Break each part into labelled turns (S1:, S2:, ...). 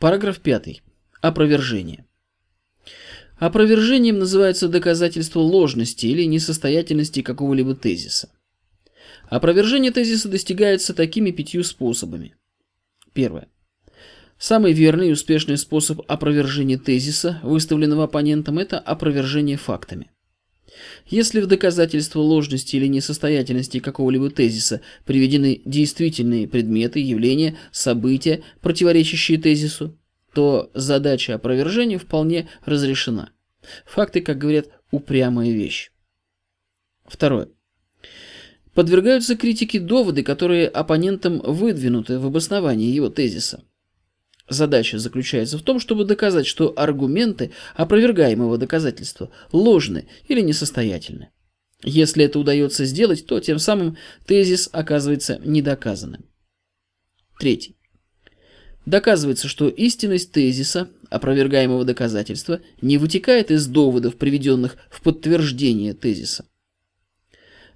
S1: Параграф 5. Опровержение. Опровержением называется доказательство ложности или несостоятельности какого-либо тезиса. Опровержение тезиса достигается такими пятью способами. Первое. Самый верный и успешный способ опровержения тезиса, выставленного оппонентом, это опровержение фактами. Если в доказательство ложности или несостоятельности какого-либо тезиса приведены действительные предметы, явления, события, противоречащие тезису, то задача опровержения вполне разрешена. Факты, как говорят, упрямая вещь. Второе. Подвергаются критике доводы, которые оппонентом выдвинуты в обосновании его тезиса. Задача заключается в том, чтобы доказать, что аргументы опровергаемого доказательства ложны или несостоятельны. Если это удается сделать, то тем самым тезис оказывается недоказанным. Третий. Доказывается, что истинность тезиса, опровергаемого доказательства, не вытекает из доводов, приведенных в подтверждение тезиса.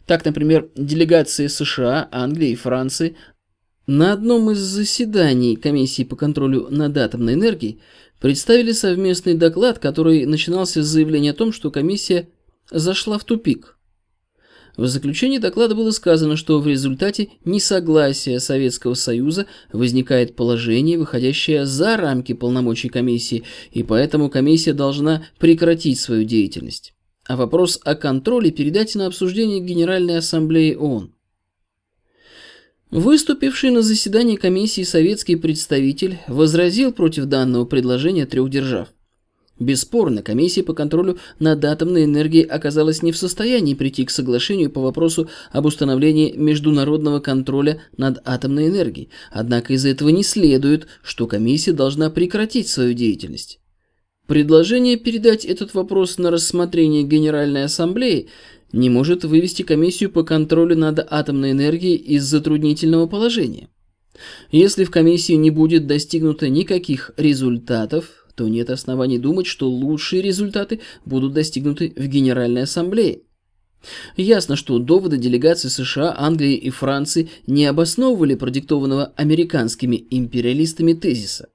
S1: Так, например, делегации США, Англии и Франции на одном из заседаний Комиссии по контролю над атомной энергией представили совместный доклад, который начинался с заявления о том, что комиссия зашла в тупик. В заключении доклада было сказано, что в результате несогласия Советского Союза возникает положение, выходящее за рамки полномочий комиссии, и поэтому комиссия должна прекратить свою деятельность. А вопрос о контроле передать на обсуждение Генеральной Ассамблеи ООН. Выступивший на заседании комиссии советский представитель возразил против данного предложения трех держав. Бесспорно, комиссия по контролю над атомной энергией оказалась не в состоянии прийти к соглашению по вопросу об установлении международного контроля над атомной энергией, однако из этого не следует, что комиссия должна прекратить свою деятельность. Предложение передать этот вопрос на рассмотрение Генеральной Ассамблеи не может вывести комиссию по контролю над атомной энергией из затруднительного положения. Если в комиссии не будет достигнуто никаких результатов, то нет оснований думать, что лучшие результаты будут достигнуты в Генеральной Ассамблее. Ясно, что доводы делегаций США, Англии и Франции не обосновывали продиктованного американскими империалистами тезиса.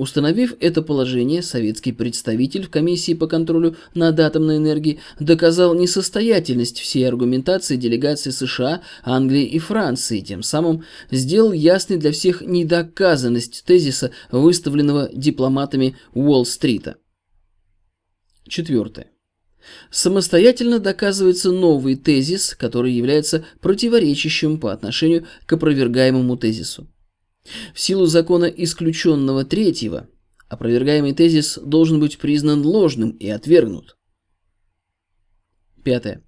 S1: Установив это положение, советский представитель в комиссии по контролю над атомной энергией доказал несостоятельность всей аргументации делегаций США, Англии и Франции, тем самым сделал ясной для всех недоказанность тезиса, выставленного дипломатами Уолл-стрита. Четвертое. Самостоятельно доказывается новый тезис, который является противоречащим по отношению к опровергаемому тезису. В силу закона исключенного третьего, опровергаемый тезис должен быть признан ложным и отвергнут. Пятое.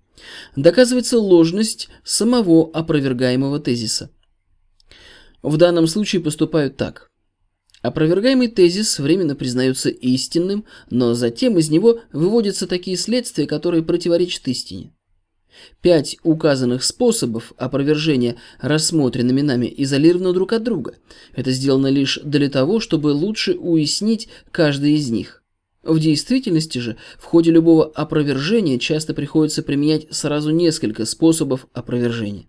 S1: Доказывается ложность самого опровергаемого тезиса. В данном случае поступают так. Опровергаемый тезис временно признается истинным, но затем из него выводятся такие следствия, которые противоречат истине. Пять указанных способов опровержения рассмотренными нами изолированы друг от друга. Это сделано лишь для того, чтобы лучше уяснить каждый из них. В действительности же в ходе любого опровержения часто приходится применять сразу несколько способов опровержения.